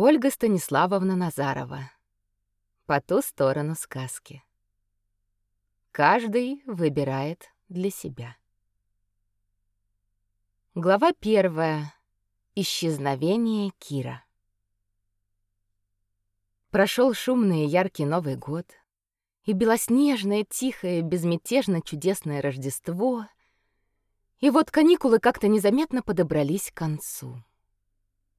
Ольга Станиславовна Назарова. По ту сторону сказки. Каждый выбирает для себя. Глава первая. Исчезновение Кира. Прошел шумный и яркий Новый год, и белоснежное, тихое, безмятежно чудесное Рождество. И вот каникулы как-то незаметно подобрались к концу.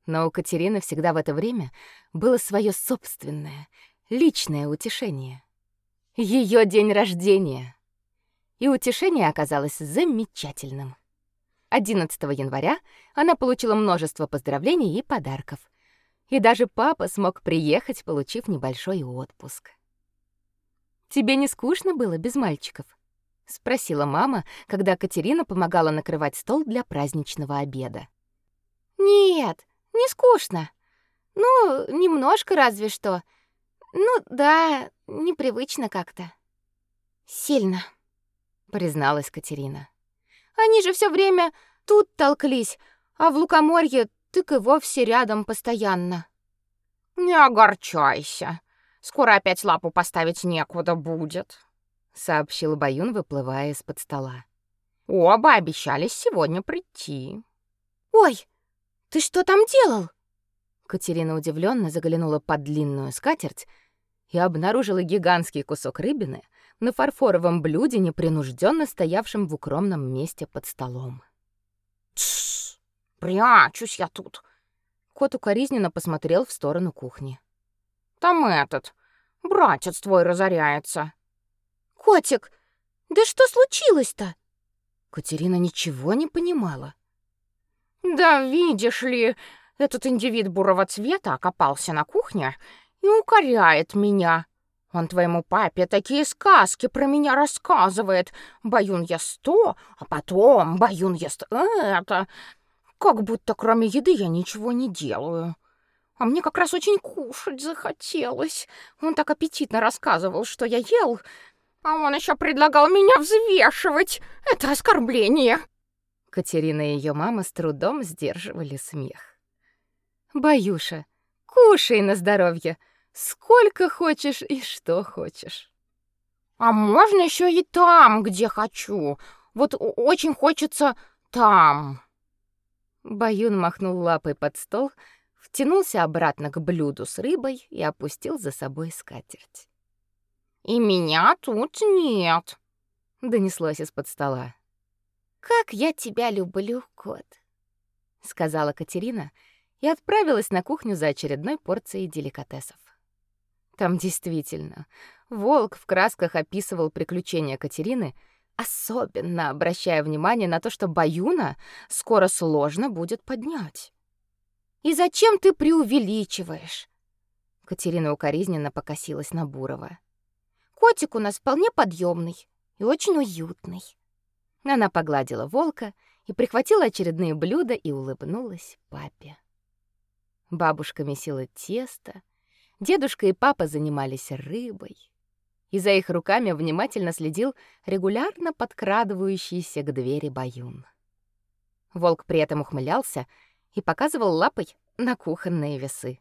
Но у Катерины всегда в это время было свое собственное, личное утешение. Ее день рождения. И утешение оказалось замечательным. 11 января она получила множество поздравлений и подарков. И даже папа смог приехать, получив небольшой отпуск. «Тебе не скучно было без мальчиков?» — спросила мама, когда Катерина помогала накрывать стол для праздничного обеда. «Нет, не скучно. Ну, немножко разве что. Ну, да, непривычно как-то. Сильно, призналась Катерина. Они же все время тут толклись, а в Лукоморье так и вовсе рядом постоянно. Не огорчайся. Скоро опять лапу поставить некуда будет, сообщил Баюн, выплывая из-под стола. Оба обещались сегодня прийти. Ой, ты что там делал? Катерина удивленно заглянула под длинную скатерть и обнаружила гигантский кусок рыбины на фарфоровом блюде, непринужденно стоявшем в укромном месте под столом. Тш, прячусь я тут. Кот укоризненно посмотрел в сторону кухни. Там этот, братец твой разоряется. Котик, да что случилось-то? Катерина ничего не понимала. Да видишь ли, этот индивид бурого цвета окопался на кухне и укоряет меня. Он твоему папе такие сказки про меня рассказывает. Баюн я сто, а потом баюн ест это. Как будто кроме еды я ничего не делаю. А мне как раз очень кушать захотелось. Он так аппетитно рассказывал, что я ел, а он еще предлагал меня взвешивать. Это оскорбление. Катерина и ее мама с трудом сдерживали смех. Баюша, кушай на здоровье. Сколько хочешь и что хочешь. А можно еще и там, где хочу. Вот очень хочется там. Баюн махнул лапой под стол, втянулся обратно к блюду с рыбой и опустил за собой скатерть. И меня тут нет, донеслось из-под стола. Как я тебя люблю, кот, сказала Катерина и отправилась на кухню за очередной порцией деликатесов. Там действительно волк в красках описывал приключения Катерины, особенно обращая внимание на то, что Баюна скоро сложно будет поднять. И зачем ты преувеличиваешь? Катерина укоризненно покосилась на Бурова. Котик у нас вполне подъемный и очень уютный. Она погладила волка и прихватила очередные блюда и улыбнулась папе. Бабушка месила тесто, дедушка и папа занимались рыбой. И за их руками внимательно следил регулярно подкрадывающийся к двери Баюн. Волк при этом ухмылялся и показывал лапой на кухонные весы.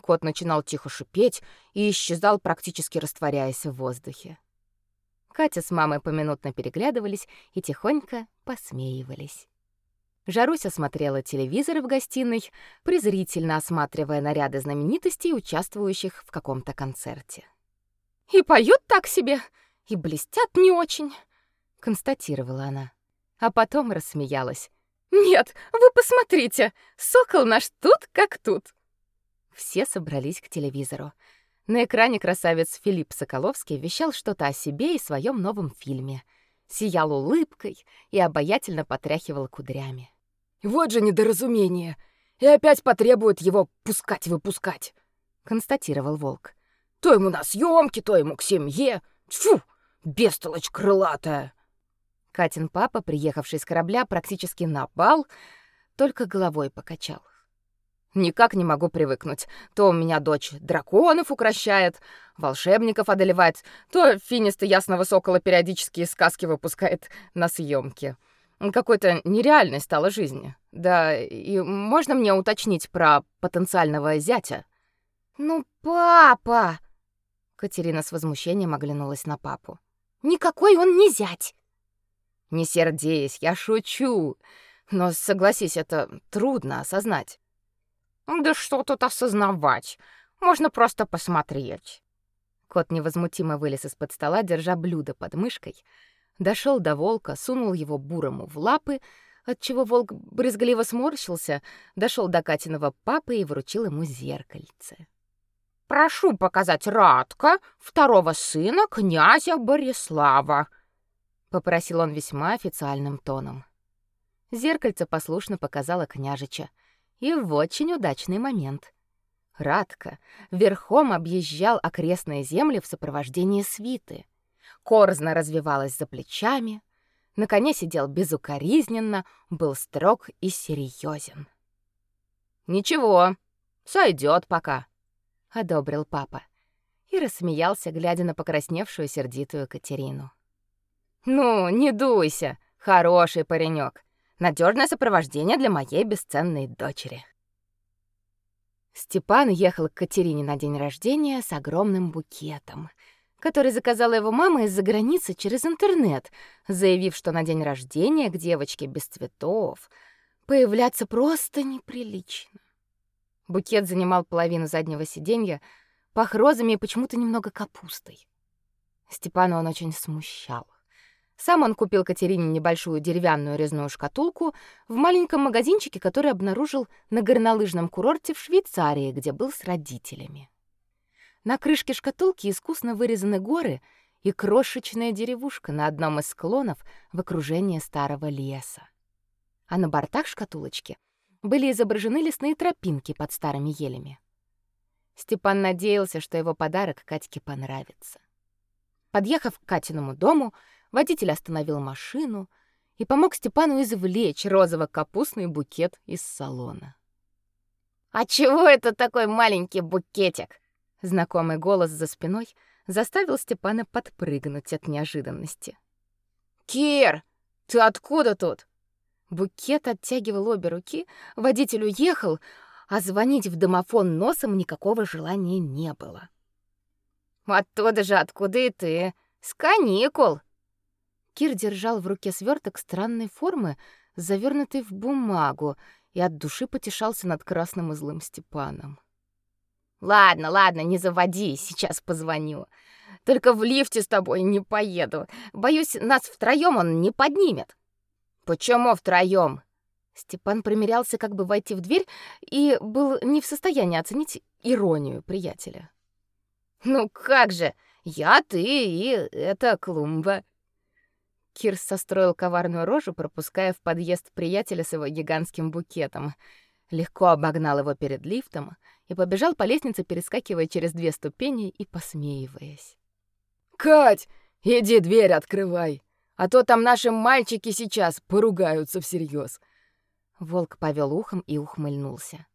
Кот начинал тихо шипеть и исчезал, практически растворяясь в воздухе. Катя с мамой поминутно переглядывались и тихонько посмеивались. Жаруся смотрела телевизор в гостиной, презрительно осматривая наряды знаменитостей, участвующих в каком-то концерте. «И поют так себе, и блестят не очень», — констатировала она. А потом рассмеялась. «Нет, вы посмотрите, сокол наш тут как тут». Все собрались к телевизору. На экране красавец Филипп Соколовский вещал что-то о себе и своем новом фильме. Сиял улыбкой и обаятельно потряхивал кудрями. «Вот же недоразумение! И опять потребуют его пускать-выпускать!» — констатировал Волк. «То ему на съемки, то ему к семье! Тьфу! Бестолочь крылатая!» Катин папа, приехавший с корабля практически на бал, только головой покачал. Никак не могу привыкнуть. То у меня дочь драконов укращает, волшебников одолевает, то финисты ясного сокола периодически сказки выпускает на съемки. Какой-то нереальной стала жизнь. Да, и можно мне уточнить про потенциального зятя? Ну, папа! Катерина с возмущением оглянулась на папу. Никакой он не зять. Не сердись, я шучу. Но согласись, это трудно осознать. Да что тут осознавать? Можно просто посмотреть. Кот невозмутимо вылез из-под стола, держа блюдо под мышкой, дошел до волка, сунул его бурому в лапы, отчего волк брезгливо сморщился, дошел до Катиного папы и вручил ему зеркальце. «Прошу показать Радка, второго сына князя Борислава», — попросил он весьма официальным тоном. Зеркальце послушно показало княжича, и в очень удачный момент. Радка верхом объезжал окрестные земли в сопровождении свиты. Корзна развивалась за плечами, на коне сидел безукоризненно, был строг и серьезен. «Ничего, сойдет пока», — одобрил папа и рассмеялся, глядя на покрасневшую сердитую Катерину. «Ну, не дуйся, хороший паренек, надежное сопровождение для моей бесценной дочери». Степан ехал к Катерине на день рождения с огромным букетом, который заказала его мама из-за границы через интернет, заявив, что на день рождения к девочке без цветов появляться просто неприлично. Букет занимал половину заднего сиденья, пах розами и почему-то немного капустой. Степана он очень смущал. Сам он купил Катерине небольшую деревянную резную шкатулку в маленьком магазинчике, который обнаружил на горнолыжном курорте в Швейцарии, где был с родителями. На крышке шкатулки искусно вырезаны горы и крошечная деревушка на одном из склонов в окружении старого леса. А на бортах шкатулочки были изображены лесные тропинки под старыми елями. Степан надеялся, что его подарок Катьке понравится. Подъехав к Катиному дому, Водитель остановил машину и помог Степану извлечь розово-капустный букет из салона. «А чего это такой маленький букетик?» Знакомый голос за спиной заставил Степана подпрыгнуть от неожиданности. «Кир, ты откуда тут?» Букет оттягивал обе руки, водитель уехал, а звонить в домофон носом никакого желания не было. «Оттуда же, откуда и ты? С каникул!» Кир держал в руке сверток странной формы, завернутый в бумагу, и от души потешался над красным и злым Степаном. Ладно, ладно, не заводи, сейчас позвоню. Только в лифте с тобой не поеду. Боюсь, нас втроем он не поднимет. Почему втроем? Степан примерялся как бы войти в дверь и был не в состоянии оценить иронию приятеля. Ну как же? Я, ты и эта клумба. Кир состроил коварную рожу, пропуская в подъезд приятеля с его гигантским букетом. Легко обогнал его перед лифтом и побежал по лестнице, перескакивая через две ступени и посмеиваясь. «Кать, иди дверь открывай, а то там наши мальчики сейчас поругаются всерьез. Волк повел ухом и ухмыльнулся.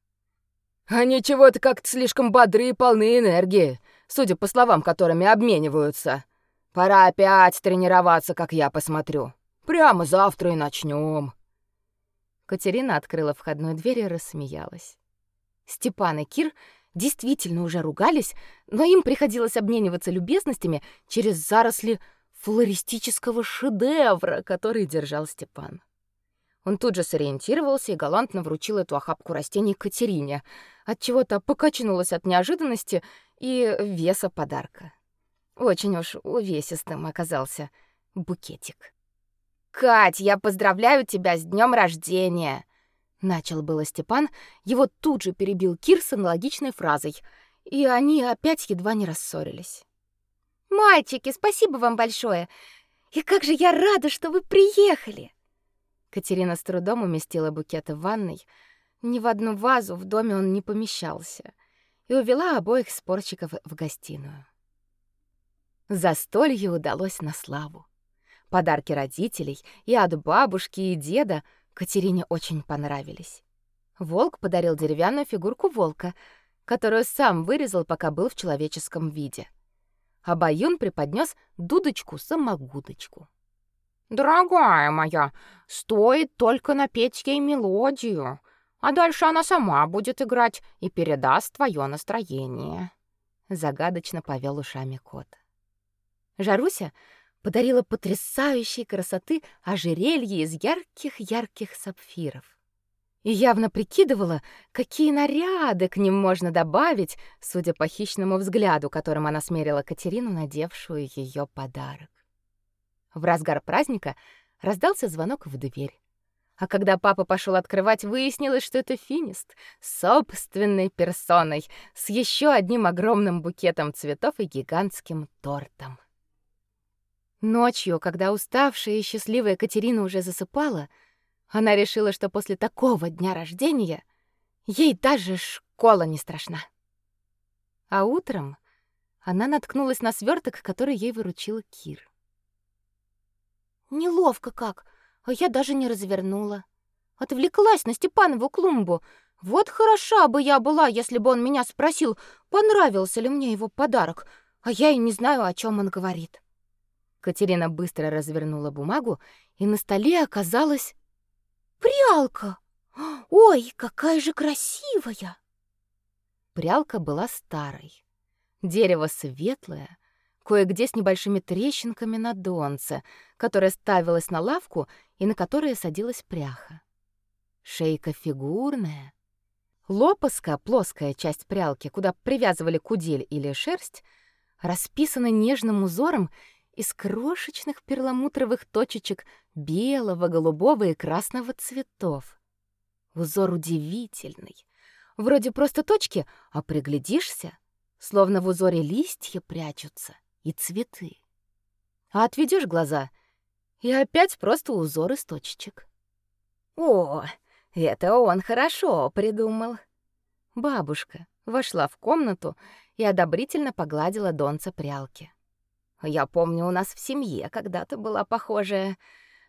«Они чего-то как-то слишком бодры и полны энергии, судя по словам, которыми обмениваются. Пора опять тренироваться, как я посмотрю. Прямо завтра и начнем. Катерина открыла входную дверь и рассмеялась. Степан и Кир действительно уже ругались, но им приходилось обмениваться любезностями через заросли флористического шедевра, который держал Степан. Он тут же сориентировался и галантно вручил эту охапку растений Катерине, от чего-то покачнулась от неожиданности и веса подарка. Очень уж увесистым оказался букетик. «Кать, я поздравляю тебя с днем рождения!» Начал было Степан, его тут же перебил Кир с аналогичной фразой, и они опять едва не рассорились. «Мальчики, спасибо вам большое! И как же я рада, что вы приехали!» Катерина с трудом уместила букет в ванной. Ни в одну вазу в доме он не помещался. И увела обоих спорщиков в гостиную. Застолье удалось на славу. Подарки родителей и от бабушки и деда Катерине очень понравились. Волк подарил деревянную фигурку волка, которую сам вырезал, пока был в человеческом виде. А Баюн преподнес дудочку-самогудочку. Дорогая моя, стоит только напеть ей мелодию, а дальше она сама будет играть и передаст твое настроение. Загадочно повел ушами кот. Жаруся подарила потрясающей красоты ожерелье из ярких-ярких сапфиров. И явно прикидывала, какие наряды к ним можно добавить, судя по хищному взгляду, которым она смерила Катерину, надевшую ее подарок. В разгар праздника раздался звонок в дверь. А когда папа пошел открывать, выяснилось, что это финист собственной персоной с еще одним огромным букетом цветов и гигантским тортом. Ночью, когда уставшая и счастливая Катерина уже засыпала, она решила, что после такого дня рождения ей даже школа не страшна. А утром она наткнулась на сверток, который ей выручил Кир. Неловко как, а я даже не развернула. Отвлеклась на Степанову клумбу. Вот хороша бы я была, если бы он меня спросил, понравился ли мне его подарок, а я и не знаю, о чем он говорит. Катерина быстро развернула бумагу, и на столе оказалась прялка. Ой, какая же красивая. Прялка была старой. Дерево светлое, кое-где с небольшими трещинками на донце, которая ставилась на лавку и на которое садилась пряха. Шейка фигурная. Лопаска, плоская часть прялки, куда привязывали кудель или шерсть, расписана нежным узором из крошечных перламутровых точечек белого, голубого и красного цветов. Узор удивительный. Вроде просто точки, а приглядишься, словно в узоре листья прячутся и цветы. А отведешь глаза, и опять просто узор из точечек. О, это он хорошо придумал. Бабушка вошла в комнату и одобрительно погладила донца прялки. Я помню, у нас в семье когда-то была похожая,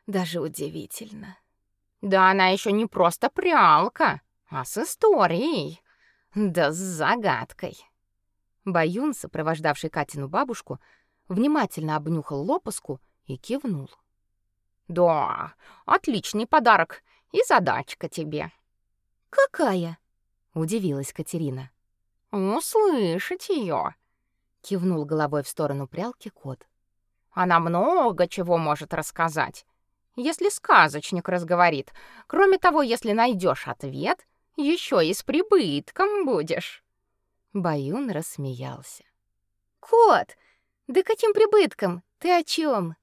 даже удивительно. Да она еще не просто прялка, а с историей, да с загадкой. Баюн, сопровождавший Катину бабушку, внимательно обнюхал лопаску и кивнул. «Да, отличный подарок и задачка тебе». «Какая?» — удивилась Катерина. «Услышать ее», — кивнул головой в сторону прялки кот. «Она много чего может рассказать, если сказочник разговорит. Кроме того, если найдешь ответ, еще и с прибытком будешь». Баюн рассмеялся. «Кот, да каким прибытком? Ты о чем?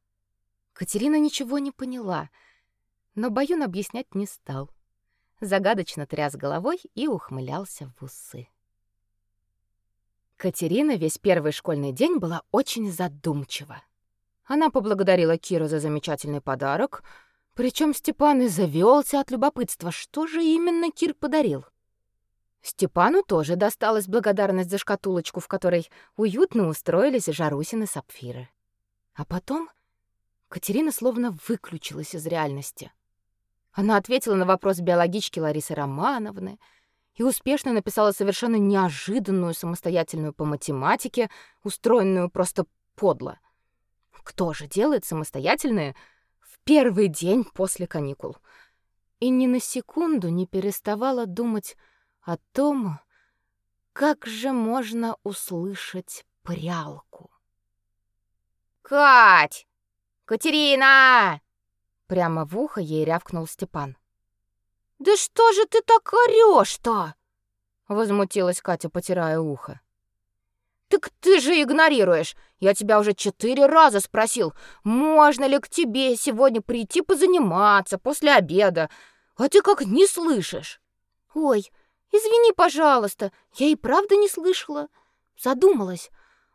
Катерина ничего не поняла, но Баюн объяснять не стал. Загадочно тряс головой и ухмылялся в усы. Катерина весь первый школьный день была очень задумчива. Она поблагодарила Киру за замечательный подарок, причем Степан и завелся от любопытства, что же именно Кир подарил. Степану тоже досталась благодарность за шкатулочку, в которой уютно устроились Жарусины сапфиры. А потом Катерина словно выключилась из реальности. Она ответила на вопрос биологички Ларисы Романовны и успешно написала совершенно неожиданную самостоятельную по математике, устроенную просто подло. Кто же делает самостоятельные в первый день после каникул? И ни на секунду не переставала думать о том, как же можно услышать прялку. «Кать! Катерина!» Прямо в ухо ей рявкнул Степан. «Да что же ты так орёшь-то?» Возмутилась Катя, потирая ухо. «Так ты же игнорируешь! Я тебя уже четыре раза спросил, можно ли к тебе сегодня прийти позаниматься после обеда, а ты как не слышишь!» «Ой, Извини, пожалуйста, я и правда не слышала. Задумалась.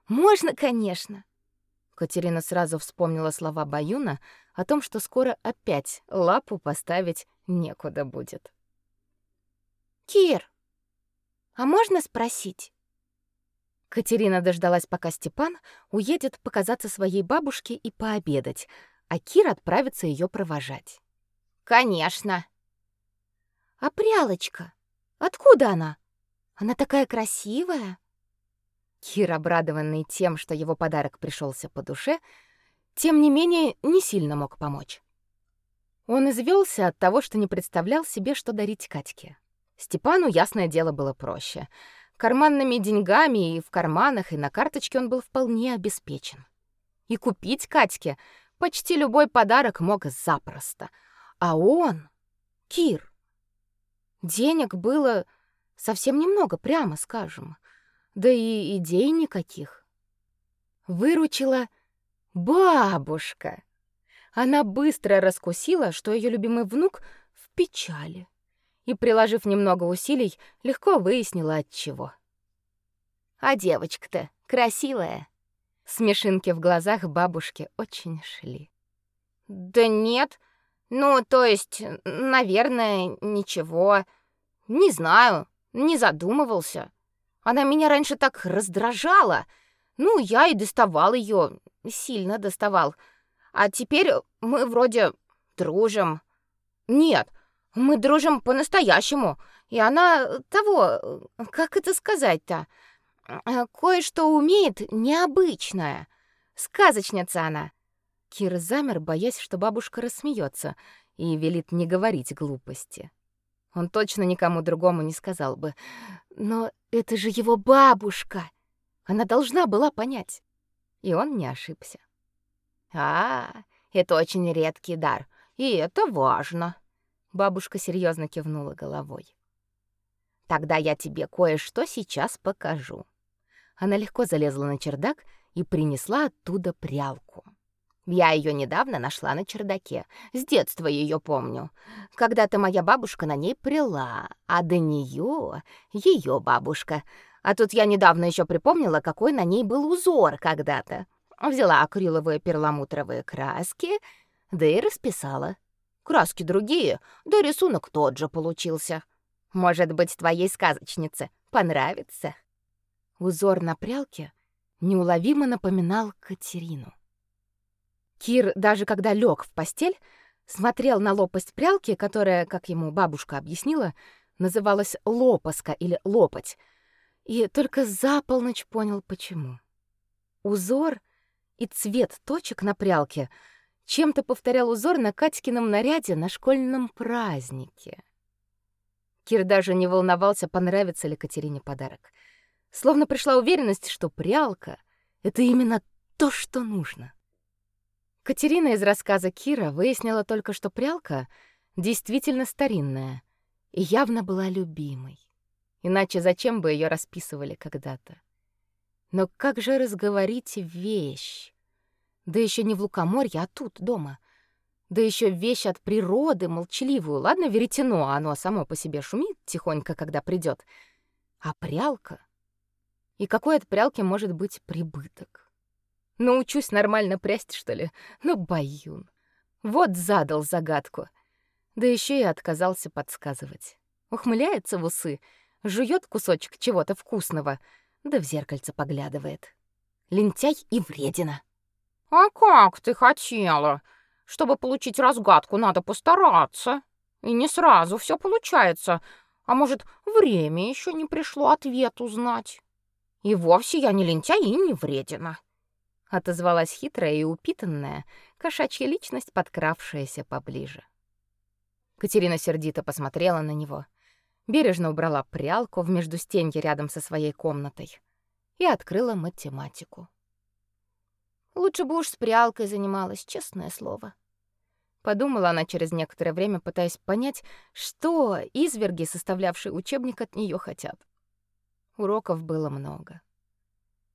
Можно, конечно. Катерина сразу вспомнила слова Баюна о том, что скоро опять лапу поставить некуда будет. Кир, а можно спросить? Катерина дождалась, пока Степан уедет показаться своей бабушке и пообедать, а Кир отправится ее провожать. Конечно. А прялочка Откуда она? Она такая красивая. Кир, обрадованный тем, что его подарок пришелся по душе, тем не менее не сильно мог помочь. Он извелся от того, что не представлял себе, что дарить Катьке. Степану, ясное дело, было проще. Карманными деньгами и в карманах, и на карточке он был вполне обеспечен. И купить Катьке почти любой подарок мог запросто. А он, Кир, денег было совсем немного, прямо скажем. Да и идей никаких. Выручила бабушка. Она быстро раскусила, что ее любимый внук в печали, и, приложив немного усилий, легко выяснила от чего. А девочка-то красивая. Смешинки в глазах бабушки очень шли. Да нет. Ну, то есть, наверное, ничего. Не знаю, не задумывался. Она меня раньше так раздражала. Ну, я и доставал ее, сильно доставал. А теперь мы вроде дружим. Нет, мы дружим по-настоящему. И она того, как это сказать-то? Кое-что умеет необычное. Сказочница она. Кир замер, боясь, что бабушка рассмеется и велит не говорить глупости. Он точно никому другому не сказал бы. Но это же его бабушка. Она должна была понять. И он не ошибся. А, это очень редкий дар, и это важно. Бабушка серьезно кивнула головой. Тогда я тебе кое-что сейчас покажу. Она легко залезла на чердак и принесла оттуда прялку. Я ее недавно нашла на чердаке. С детства ее помню. Когда-то моя бабушка на ней прила, а до нее ее бабушка. А тут я недавно еще припомнила, какой на ней был узор когда-то. Взяла акриловые перламутровые краски, да и расписала. Краски другие, да рисунок тот же получился. Может быть, твоей сказочнице понравится. Узор на прялке неуловимо напоминал Катерину. Кир, даже когда лег в постель, смотрел на лопасть прялки, которая, как ему бабушка объяснила, называлась лопаска или лопать, и только за полночь понял, почему. Узор и цвет точек на прялке чем-то повторял узор на Катькином наряде на школьном празднике. Кир даже не волновался, понравится ли Катерине подарок. Словно пришла уверенность, что прялка — это именно то, что нужно. Катерина из рассказа Кира выяснила только, что прялка действительно старинная и явно была любимой. Иначе зачем бы ее расписывали когда-то? Но как же разговорить вещь? Да еще не в лукоморье, а тут, дома. Да еще вещь от природы, молчаливую. Ладно, веретено, оно само по себе шумит тихонько, когда придет. А прялка? И какой от прялки может быть прибыток? Научусь нормально прясть, что ли? Ну, баюн. Вот задал загадку. Да еще и отказался подсказывать. Ухмыляется в усы, жует кусочек чего-то вкусного, да в зеркальце поглядывает. Лентяй и вредина. «А как ты хотела? Чтобы получить разгадку, надо постараться. И не сразу все получается. А может, время еще не пришло ответ узнать. И вовсе я не лентяй и не вредина» отозвалась хитрая и упитанная кошачья личность, подкравшаяся поближе. Катерина сердито посмотрела на него, бережно убрала прялку в междустенье рядом со своей комнатой и открыла математику. Лучше бы уж с прялкой занималась, честное слово. Подумала она через некоторое время, пытаясь понять, что изверги, составлявшие учебник, от нее хотят. Уроков было много.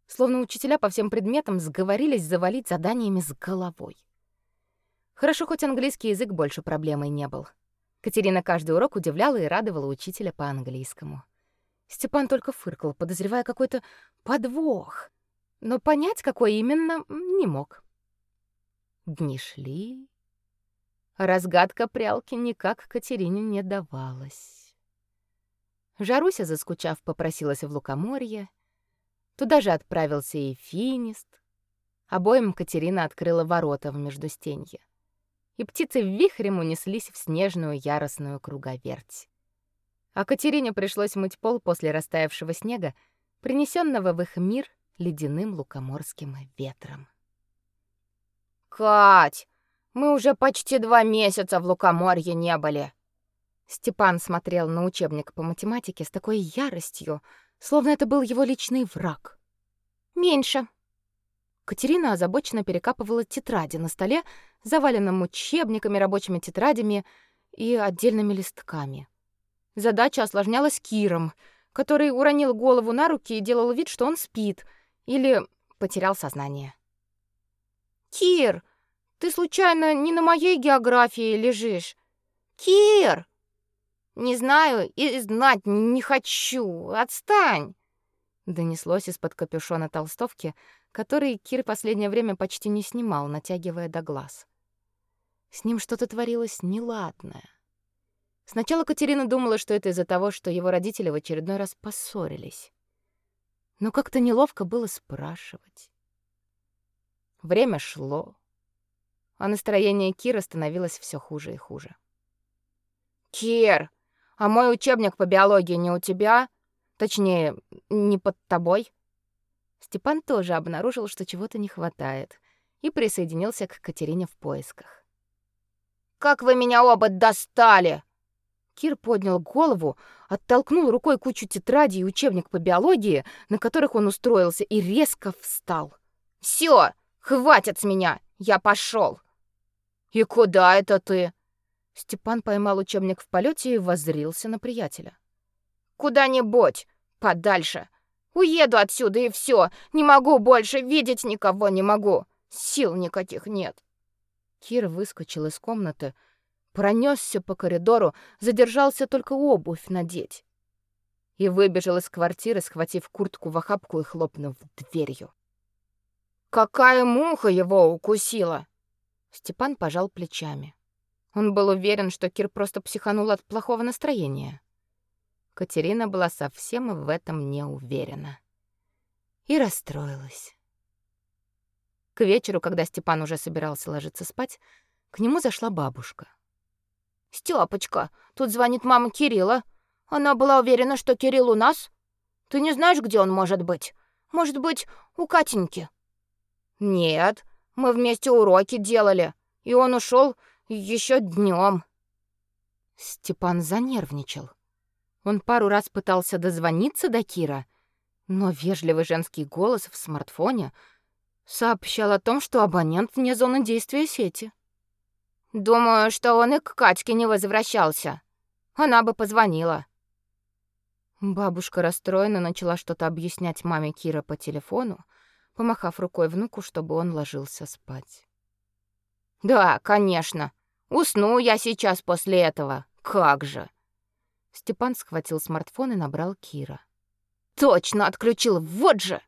Словно учителя по всем предметам сговорились завалить заданиями с головой. Хорошо, хоть английский язык больше проблемой не был. Катерина каждый урок удивляла и радовала учителя по английскому. Степан только фыркал, подозревая какой-то подвох, но понять, какой именно, не мог. Дни шли, разгадка прялки никак Катерине не давалась. Жаруся, заскучав, попросилась в лукоморье, Туда же отправился и финист. Обоим Катерина открыла ворота в междустенье. И птицы вихрем унеслись в снежную яростную круговерть. А Катерине пришлось мыть пол после растаявшего снега, принесенного в их мир ледяным лукоморским ветром. Кать, мы уже почти два месяца в Лукоморье не были. Степан смотрел на учебник по математике с такой яростью, словно это был его личный враг. Меньше. Катерина озабоченно перекапывала тетради на столе, заваленном учебниками, рабочими тетрадями и отдельными листками. Задача осложнялась Киром, который уронил голову на руки и делал вид, что он спит или потерял сознание. Кир, ты случайно не на моей географии лежишь? Кир! Не знаю и знать не хочу. Отстань. Донеслось из-под капюшона толстовки, который Кир последнее время почти не снимал, натягивая до глаз. С ним что-то творилось неладное. Сначала Катерина думала, что это из-за того, что его родители в очередной раз поссорились. Но как-то неловко было спрашивать. Время шло, а настроение Кира становилось все хуже и хуже. «Кир, а мой учебник по биологии не у тебя? Точнее, не под тобой?» Степан тоже обнаружил, что чего-то не хватает, и присоединился к Катерине в поисках. «Как вы меня оба достали!» Кир поднял голову, оттолкнул рукой кучу тетрадей и учебник по биологии, на которых он устроился, и резко встал. «Всё, хватит с меня, я пошёл!» «И куда это ты?» Степан поймал учебник в полете и воззрился на приятеля. «Куда-нибудь, подальше. Уеду отсюда и все. Не могу больше видеть никого, не могу. Сил никаких нет». Кир выскочил из комнаты, пронесся по коридору, задержался только обувь надеть. И выбежал из квартиры, схватив куртку в охапку и хлопнув дверью. «Какая муха его укусила!» Степан пожал плечами. Он был уверен, что Кир просто психанул от плохого настроения. Катерина была совсем в этом не уверена. И расстроилась. К вечеру, когда Степан уже собирался ложиться спать, к нему зашла бабушка. «Стёпочка, тут звонит мама Кирилла. Она была уверена, что Кирилл у нас. Ты не знаешь, где он может быть? Может быть, у Катеньки?» «Нет, мы вместе уроки делали, и он ушел еще днем. Степан занервничал. Он пару раз пытался дозвониться до Кира, но вежливый женский голос в смартфоне сообщал о том, что абонент вне зоны действия сети. Думаю, что он и к Катьке не возвращался. Она бы позвонила. Бабушка расстроенно начала что-то объяснять маме Кира по телефону, помахав рукой внуку, чтобы он ложился спать. Да, конечно. Усну я сейчас после этого. Как же. Степан схватил смартфон и набрал Кира. Точно отключил, вот же.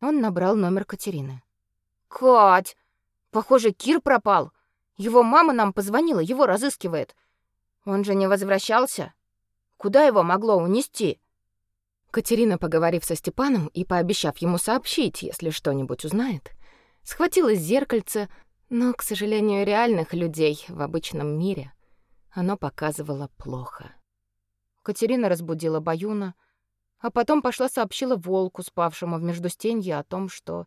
Он набрал номер Катерины. Кать, похоже, Кир пропал. Его мама нам позвонила, его разыскивает. Он же не возвращался. Куда его могло унести? Катерина, поговорив со Степаном и пообещав ему сообщить, если что-нибудь узнает, схватила зеркальце, но, к сожалению, реальных людей в обычном мире оно показывало плохо. Катерина разбудила Баюна, а потом пошла сообщила волку, спавшему в междустенье, о том, что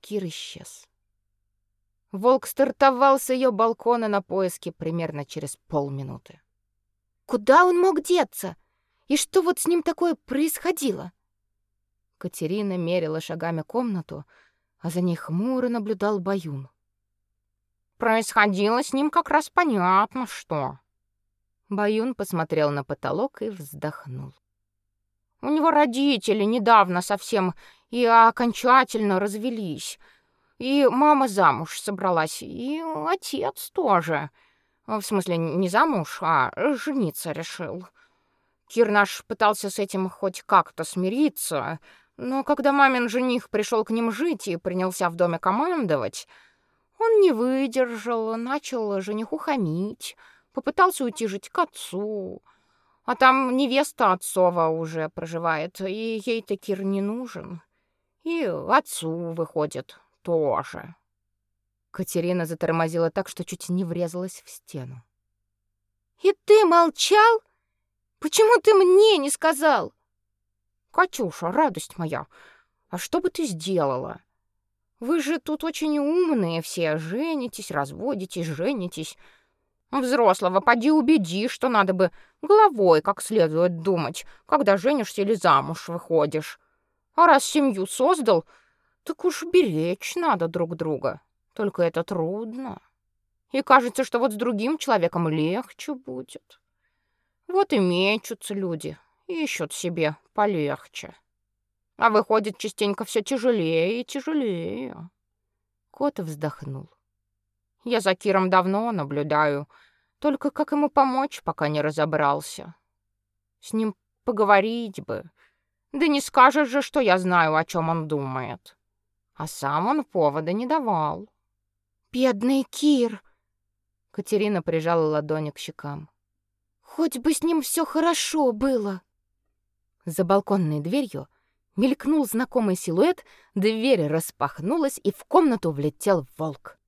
Кир исчез. Волк стартовал с ее балкона на поиски примерно через полминуты. Куда он мог деться? И что вот с ним такое происходило? Катерина мерила шагами комнату, а за ней хмуро наблюдал Баюн. Происходило с ним как раз понятно, что. Баюн посмотрел на потолок и вздохнул. У него родители недавно совсем и окончательно развелись. И мама замуж собралась, и отец тоже. В смысле, не замуж, а жениться решил. Кир наш пытался с этим хоть как-то смириться, но когда мамин жених пришел к ним жить и принялся в доме командовать, он не выдержал, начал жениху хамить, попытался уйти жить к отцу. А там невеста отцова уже проживает, и ей-то Кир не нужен. И отцу выходит тоже. Катерина затормозила так, что чуть не врезалась в стену. «И ты молчал? Почему ты мне не сказал?» «Катюша, радость моя, а что бы ты сделала? Вы же тут очень умные все, женитесь, разводитесь, женитесь. Взрослого поди убеди, что надо бы головой как следует думать, когда женишься или замуж выходишь. А раз семью создал, так уж беречь надо друг друга. Только это трудно. И кажется, что вот с другим человеком легче будет. Вот и мечутся люди, ищут себе полегче. А выходит, частенько все тяжелее и тяжелее. Кот вздохнул. Я за Киром давно наблюдаю, только как ему помочь, пока не разобрался. С ним поговорить бы. Да не скажешь же, что я знаю, о чем он думает. А сам он повода не давал. Бедный Кир. Катерина прижала ладони к щекам. Хоть бы с ним все хорошо было. За балконной дверью мелькнул знакомый силуэт, дверь распахнулась, и в комнату влетел волк.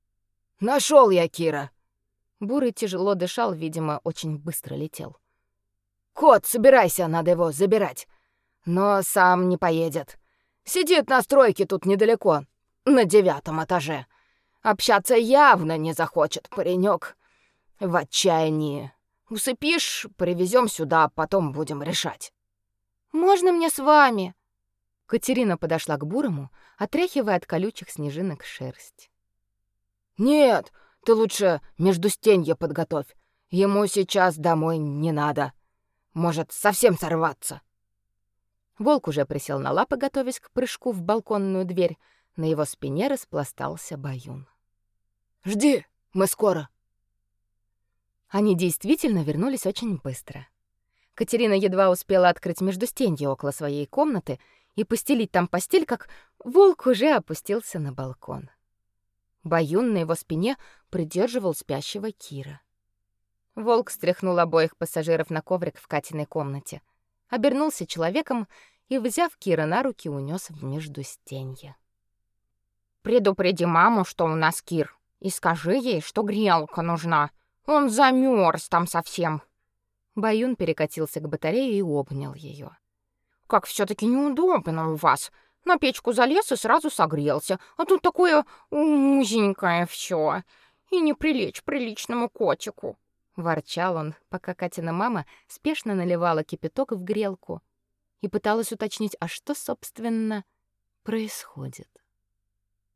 Нашел я Кира. Бурый тяжело дышал, видимо, очень быстро летел. Кот, собирайся, надо его забирать. Но сам не поедет. Сидит на стройке тут недалеко, на девятом этаже. Общаться явно не захочет паренек. В отчаянии. Усыпишь, привезем сюда, потом будем решать. Можно мне с вами? Катерина подошла к Бурому, отряхивая от колючих снежинок шерсть. «Нет, ты лучше между стенья подготовь. Ему сейчас домой не надо. Может, совсем сорваться». Волк уже присел на лапы, готовясь к прыжку в балконную дверь. На его спине распластался баюн. «Жди, мы скоро». Они действительно вернулись очень быстро. Катерина едва успела открыть междустенье около своей комнаты и постелить там постель, как волк уже опустился на балкон. Баюн на его спине придерживал спящего Кира. Волк стряхнул обоих пассажиров на коврик в Катиной комнате, обернулся человеком и, взяв Кира на руки, унес в междустенье. «Предупреди маму, что у нас Кир, и скажи ей, что грелка нужна. Он замерз там совсем». Баюн перекатился к батарее и обнял ее. Как все таки неудобно у вас. На печку залез и сразу согрелся, а тут такое узенькое все. И не прилечь приличному котику. Ворчал он, пока Катина мама спешно наливала кипяток в грелку и пыталась уточнить, а что, собственно, происходит.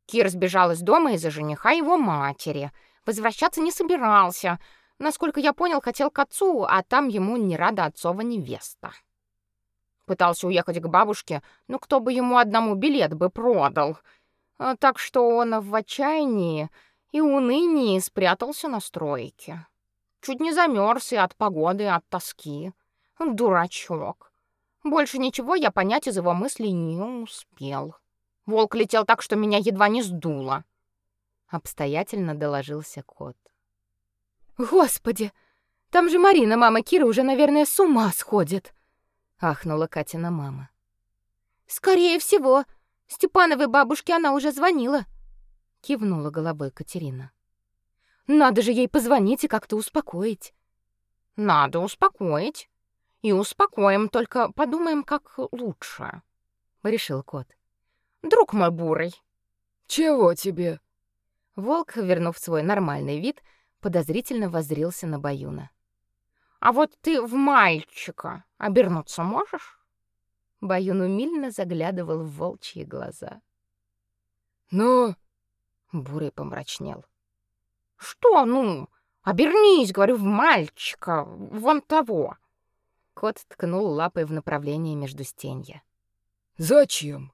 Кир сбежал из дома из-за жениха его матери. Возвращаться не собирался. Насколько я понял, хотел к отцу, а там ему не рада отцова невеста. Пытался уехать к бабушке, но кто бы ему одному билет бы продал. А так что он в отчаянии и унынии спрятался на стройке. Чуть не замерз и от погоды, и от тоски. Дурачок. Больше ничего я понять из его мыслей не успел. Волк летел так, что меня едва не сдуло. Обстоятельно доложился кот. Господи, там же Марина, мама Киры, уже, наверное, с ума сходит ахнула Катина мама. Скорее всего, Степановой бабушке она уже звонила, кивнула головой Катерина. Надо же ей позвонить и как-то успокоить. Надо успокоить. И успокоим, только подумаем, как лучше, решил кот. Друг мой бурый. Чего тебе? Волк, вернув свой нормальный вид, подозрительно воззрился на Баюна. А вот ты в мальчика обернуться можешь? Баюн умильно заглядывал в волчьи глаза. Ну, Бурый помрачнел. Что, ну? Обернись, говорю, в мальчика, вон того. Кот ткнул лапой в направлении между стенья. Зачем?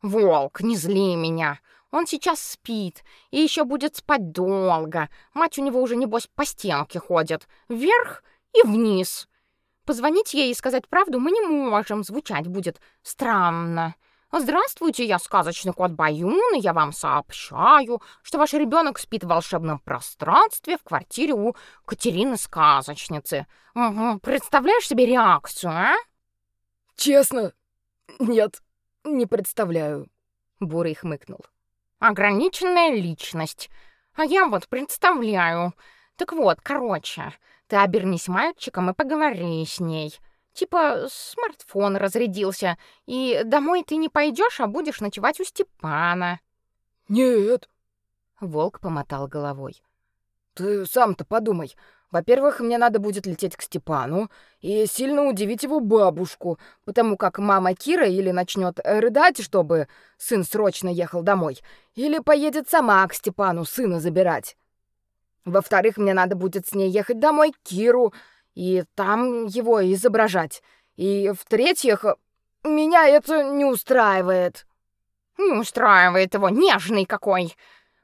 Волк, не зли меня. Он сейчас спит и еще будет спать долго. Мать у него уже небось по стенке ходит, вверх и вниз. Позвонить ей и сказать правду мы не можем, звучать будет странно. Здравствуйте, я сказочный кот Баюн, и я вам сообщаю, что ваш ребенок спит в волшебном пространстве в квартире у Катерины Сказочницы. Угу. Представляешь себе реакцию, а? Честно? Нет, не представляю. Бурый хмыкнул. Ограниченная личность. А я вот представляю. Так вот, короче, ты обернись мальчиком и поговори с ней. Типа смартфон разрядился, и домой ты не пойдешь, а будешь ночевать у Степана. Нет. Волк помотал головой. Ты сам-то подумай. Во-первых, мне надо будет лететь к Степану и сильно удивить его бабушку, потому как мама Кира или начнет рыдать, чтобы сын срочно ехал домой, или поедет сама к Степану сына забирать. Во-вторых, мне надо будет с ней ехать домой к Киру и там его изображать. И в-третьих, меня это не устраивает. Не устраивает его, нежный какой.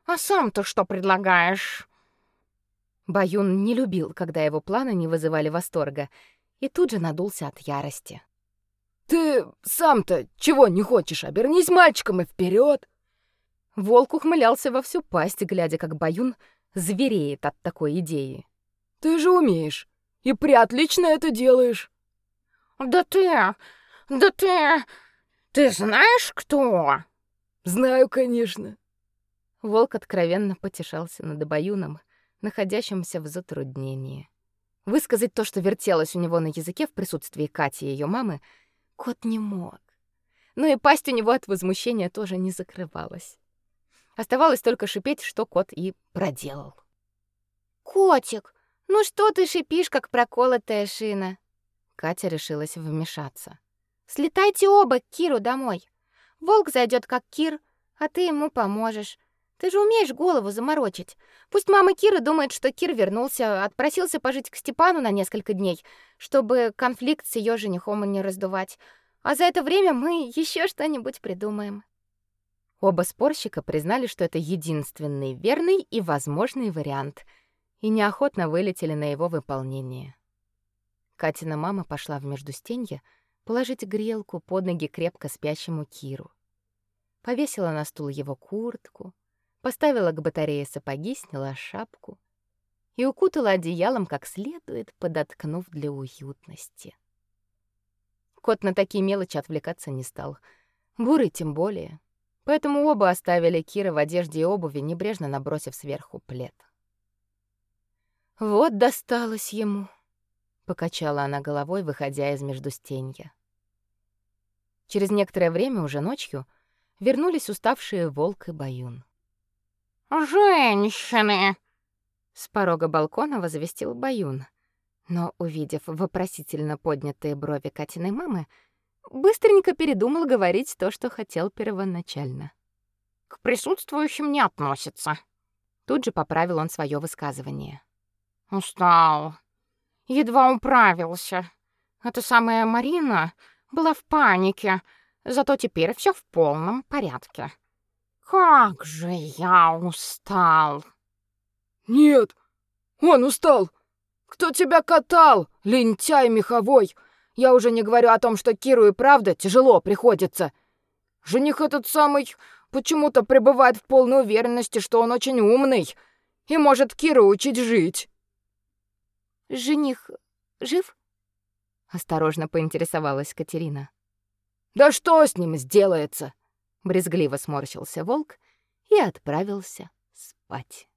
А сам-то что предлагаешь? Баюн не любил, когда его планы не вызывали восторга, и тут же надулся от ярости. «Ты сам-то чего не хочешь? Обернись мальчиком и вперед!» Волк ухмылялся во всю пасть, глядя, как Баюн звереет от такой идеи. «Ты же умеешь, и приотлично это делаешь!» «Да ты... да ты... ты знаешь, кто?» «Знаю, конечно!» Волк откровенно потешался над Баюном, находящимся в затруднении. Высказать то, что вертелось у него на языке в присутствии Кати и ее мамы, кот не мог. Но и пасть у него от возмущения тоже не закрывалась. Оставалось только шипеть, что кот и проделал. «Котик, ну что ты шипишь, как проколотая шина?» Катя решилась вмешаться. «Слетайте оба к Киру домой. Волк зайдет как Кир, а ты ему поможешь. Ты же умеешь голову заморочить. Пусть мама Киры думает, что Кир вернулся, отпросился пожить к Степану на несколько дней, чтобы конфликт с ее женихом не раздувать. А за это время мы еще что-нибудь придумаем. Оба спорщика признали, что это единственный верный и возможный вариант, и неохотно вылетели на его выполнение. Катина мама пошла в междустенье положить грелку под ноги крепко спящему Киру. Повесила на стул его куртку, поставила к батарее сапоги, сняла шапку и укутала одеялом как следует, подоткнув для уютности. Кот на такие мелочи отвлекаться не стал. Бурый тем более. Поэтому оба оставили Кира в одежде и обуви, небрежно набросив сверху плед. «Вот досталось ему», — покачала она головой, выходя из междустенья. Через некоторое время, уже ночью, вернулись уставшие волк и баюн. «Женщины!» С порога балкона возвестил Баюн. Но, увидев вопросительно поднятые брови Катиной мамы, быстренько передумал говорить то, что хотел первоначально. «К присутствующим не относится». Тут же поправил он свое высказывание. «Устал. Едва управился. Эта самая Марина была в панике, зато теперь все в полном порядке. Как же я устал. Нет, он устал. Кто тебя катал, лентяй меховой? Я уже не говорю о том, что Киру и правда тяжело приходится. Жених этот самый почему-то пребывает в полной уверенности, что он очень умный и может Киру учить жить. Жених жив? Осторожно поинтересовалась Катерина. Да что с ним сделается? Брезгливо сморщился волк и отправился спать.